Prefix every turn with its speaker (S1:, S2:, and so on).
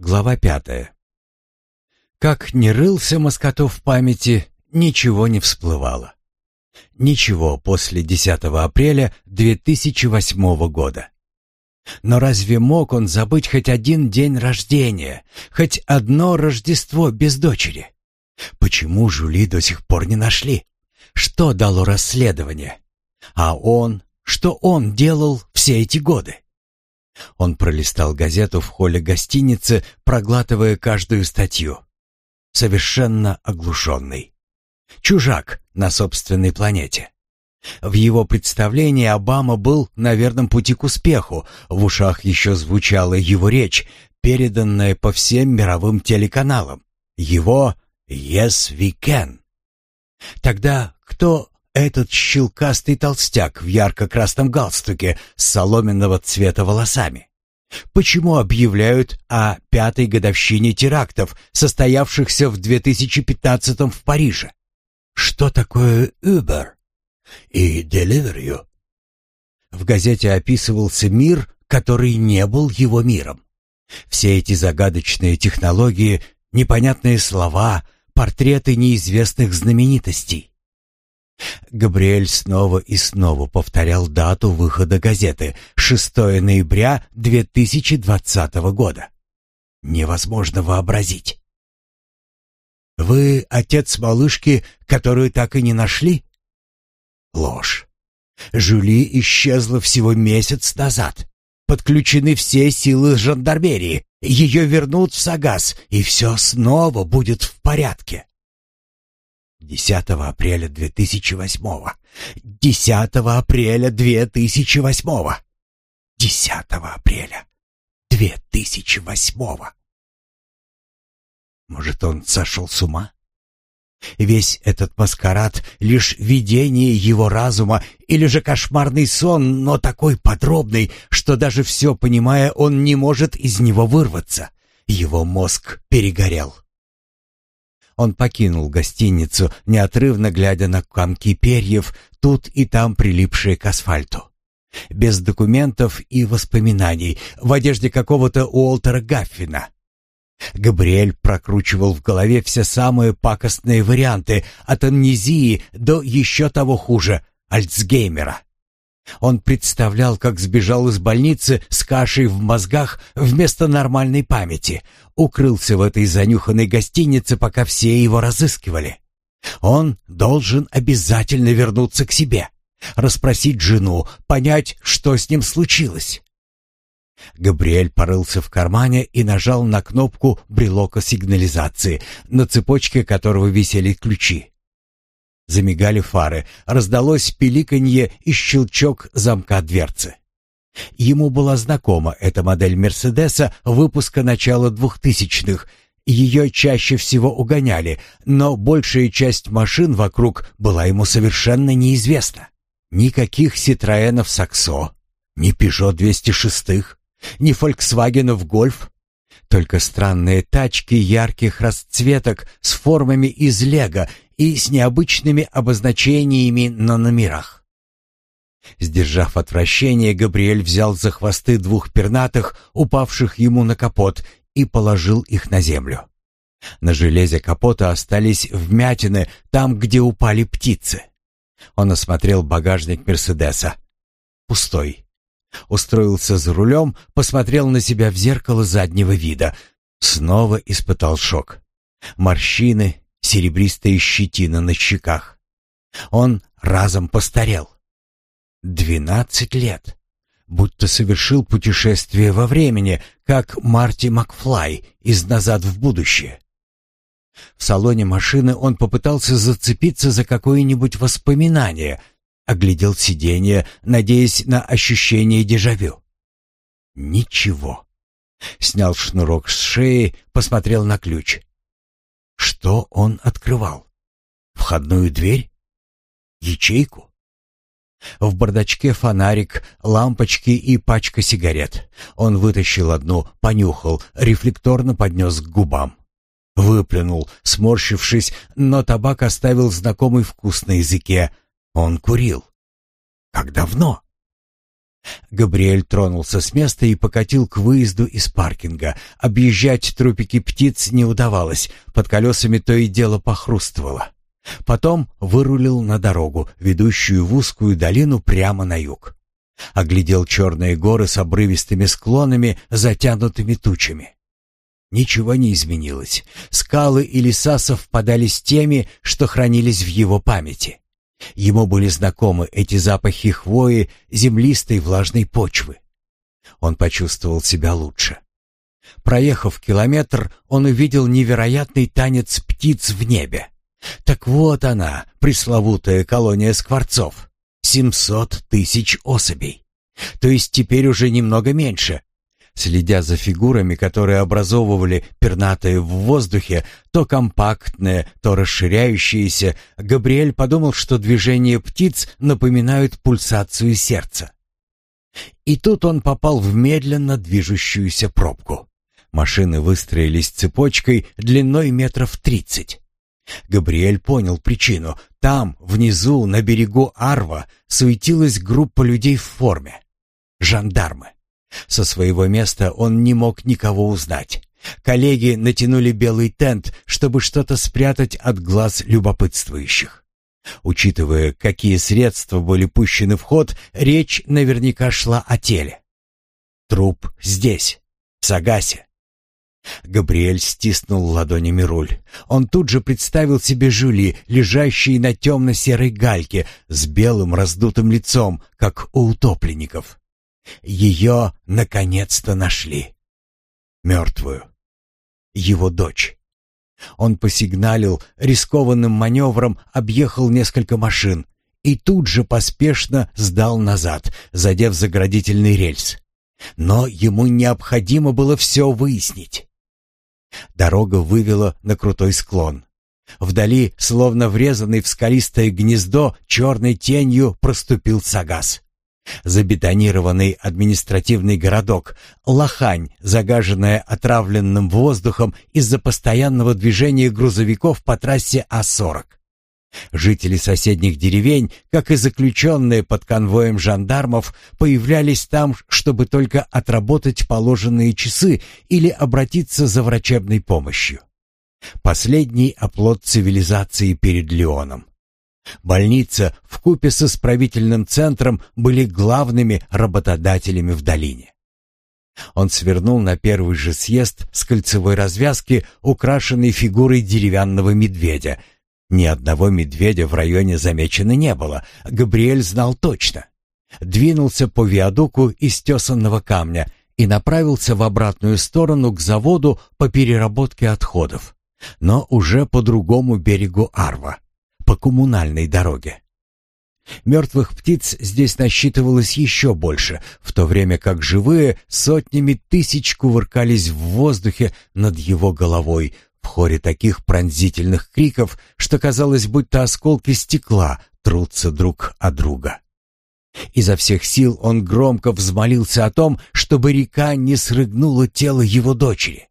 S1: Глава пятая. Как не рылся Москотов в памяти, ничего не всплывало. Ничего после 10 апреля 2008 года. Но разве мог он забыть хоть один день рождения, хоть одно Рождество без дочери? Почему Жули до сих пор не нашли? Что дало расследование? А он, что он делал все эти годы? Он пролистал газету в холле гостиницы, проглатывая каждую статью. Совершенно оглушенный. Чужак на собственной планете. В его представлении Обама был на верном пути к успеху, в ушах еще звучала его речь, переданная по всем мировым телеканалам. Его «Yes, we can». Тогда кто этот щелкастый толстяк в ярко-красном галстуке с соломенного цвета волосами. Почему объявляют о пятой годовщине терактов, состоявшихся в 2015 в Париже? Что такое Uber и Deliveroo? В газете описывался мир, который не был его миром. Все эти загадочные технологии, непонятные слова, портреты неизвестных знаменитостей. Габриэль снова и снова повторял дату выхода газеты 6 ноября 2020 года. Невозможно вообразить. Вы отец малышки, которую так и не нашли? Ложь. Жюли исчезла всего месяц назад. Подключены все силы жандармерии. Ее вернут в Сагаз и все снова будет в порядке. 10 апреля 2008-го. 10 апреля 2008-го. 10 апреля 2008-го. Может, он сошел с ума? Весь этот маскарад — лишь видение его разума или же кошмарный сон, но такой подробный, что даже все понимая, он не может из него вырваться. Его мозг перегорел. Он покинул гостиницу, неотрывно глядя на комки перьев, тут и там прилипшие к асфальту. Без документов и воспоминаний, в одежде какого-то Уолтера Гаффина. Габриэль прокручивал в голове все самые пакостные варианты, от амнезии до еще того хуже — Альцгеймера. Он представлял, как сбежал из больницы с кашей в мозгах вместо нормальной памяти, укрылся в этой занюханной гостинице, пока все его разыскивали. Он должен обязательно вернуться к себе, расспросить жену, понять, что с ним случилось. Габриэль порылся в кармане и нажал на кнопку брелока сигнализации, на цепочке которого висели ключи. Замигали фары, раздалось пиликанье и щелчок замка дверцы. Ему была знакома эта модель «Мерседеса» выпуска начала двухтысячных. Ее чаще всего угоняли, но большая часть машин вокруг была ему совершенно неизвестна. Никаких «Ситроенов Саксо», ни «Пежо 206», ни «Фольксвагенов Гольф», только странные тачки ярких расцветок с формами из лего и с необычными обозначениями на номерах. Сдержав отвращение, Габриэль взял за хвосты двух пернатых, упавших ему на капот, и положил их на землю. На железе капота остались вмятины там, где упали птицы. Он осмотрел багажник «Мерседеса». Пустой. Устроился за рулем, посмотрел на себя в зеркало заднего вида. Снова испытал шок. Морщины, серебристая щетина на щеках. Он разом постарел. Двенадцать лет. Будто совершил путешествие во времени, как Марти Макфлай из «Назад в будущее». В салоне машины он попытался зацепиться за какое-нибудь воспоминание, оглядел сиденье, надеясь на ощущение дежавю. Ничего. Снял шнурок с шеи, посмотрел на ключ. Что он открывал? Входную дверь? Ячейку? В бардачке фонарик, лампочки и пачка сигарет. Он вытащил одну, понюхал, рефлекторно поднес к губам. Выплюнул, сморщившись, но табак оставил знакомый вкус на языке. Он курил. Как давно? Габриэль тронулся с места и покатил к выезду из паркинга. Объезжать трупики птиц не удавалось, под колесами то и дело похрустывало. Потом вырулил на дорогу, ведущую в узкую долину прямо на юг. Оглядел черные горы с обрывистыми склонами, затянутыми тучами. Ничего не изменилось. Скалы и леса совпадали с теми, что хранились в его памяти. Ему были знакомы эти запахи хвои, землистой влажной почвы. Он почувствовал себя лучше. Проехав километр, он увидел невероятный танец птиц в небе. Так вот она, пресловутая колония скворцов. 700 тысяч особей. То есть теперь уже немного меньше, следя за фигурами, которые образовывали пернатые в воздухе, то компактные, то расширяющиеся, Габриэль подумал, что движения птиц напоминают пульсацию сердца. И тут он попал в медленно движущуюся пробку. Машины выстроились цепочкой длиной метров тридцать. Габриэль понял причину. Там, внизу, на берегу Арва, суетилась группа людей в форме. Жандармы. Со своего места он не мог никого узнать. Коллеги натянули белый тент, чтобы что-то спрятать от глаз любопытствующих. Учитывая, какие средства были пущены в ход, речь наверняка шла о теле. Труп здесь, в Сагасе. Габриэль стиснул ладонями руль. Он тут же представил себе Жюли, лежащей на темно-серой гальке, с белым раздутым лицом, как у утопленников. Ее, наконец-то, нашли. Мертвую. Его дочь. Он посигналил, рискованным маневром объехал несколько машин и тут же поспешно сдал назад, задев заградительный рельс. Но ему необходимо было все выяснить. Дорога вывела на крутой склон. Вдали, словно врезанный в скалистое гнездо, черной тенью проступил сагас забетонированный административный городок, лохань, загаженная отравленным воздухом из-за постоянного движения грузовиков по трассе А40. Жители соседних деревень, как и заключенные под конвоем жандармов, появлялись там, чтобы только отработать положенные часы или обратиться за врачебной помощью. Последний оплот цивилизации перед Леоном. Больница в купе с исправительным центром были главными работодателями в долине. Он свернул на первый же съезд с кольцевой развязки, украшенной фигурой деревянного медведя. Ни одного медведя в районе замечено не было, Габриэль знал точно. Двинулся по виадуку из тесанного камня и направился в обратную сторону к заводу по переработке отходов, но уже по другому берегу Арва по коммунальной дороге. Мертвых птиц здесь насчитывалось еще больше, в то время как живые сотнями тысяч кувыркались в воздухе над его головой в хоре таких пронзительных криков, что казалось, будто осколки стекла трутся друг о друга. Изо всех сил он громко взмолился о том, чтобы река не срыгнула тело его дочери.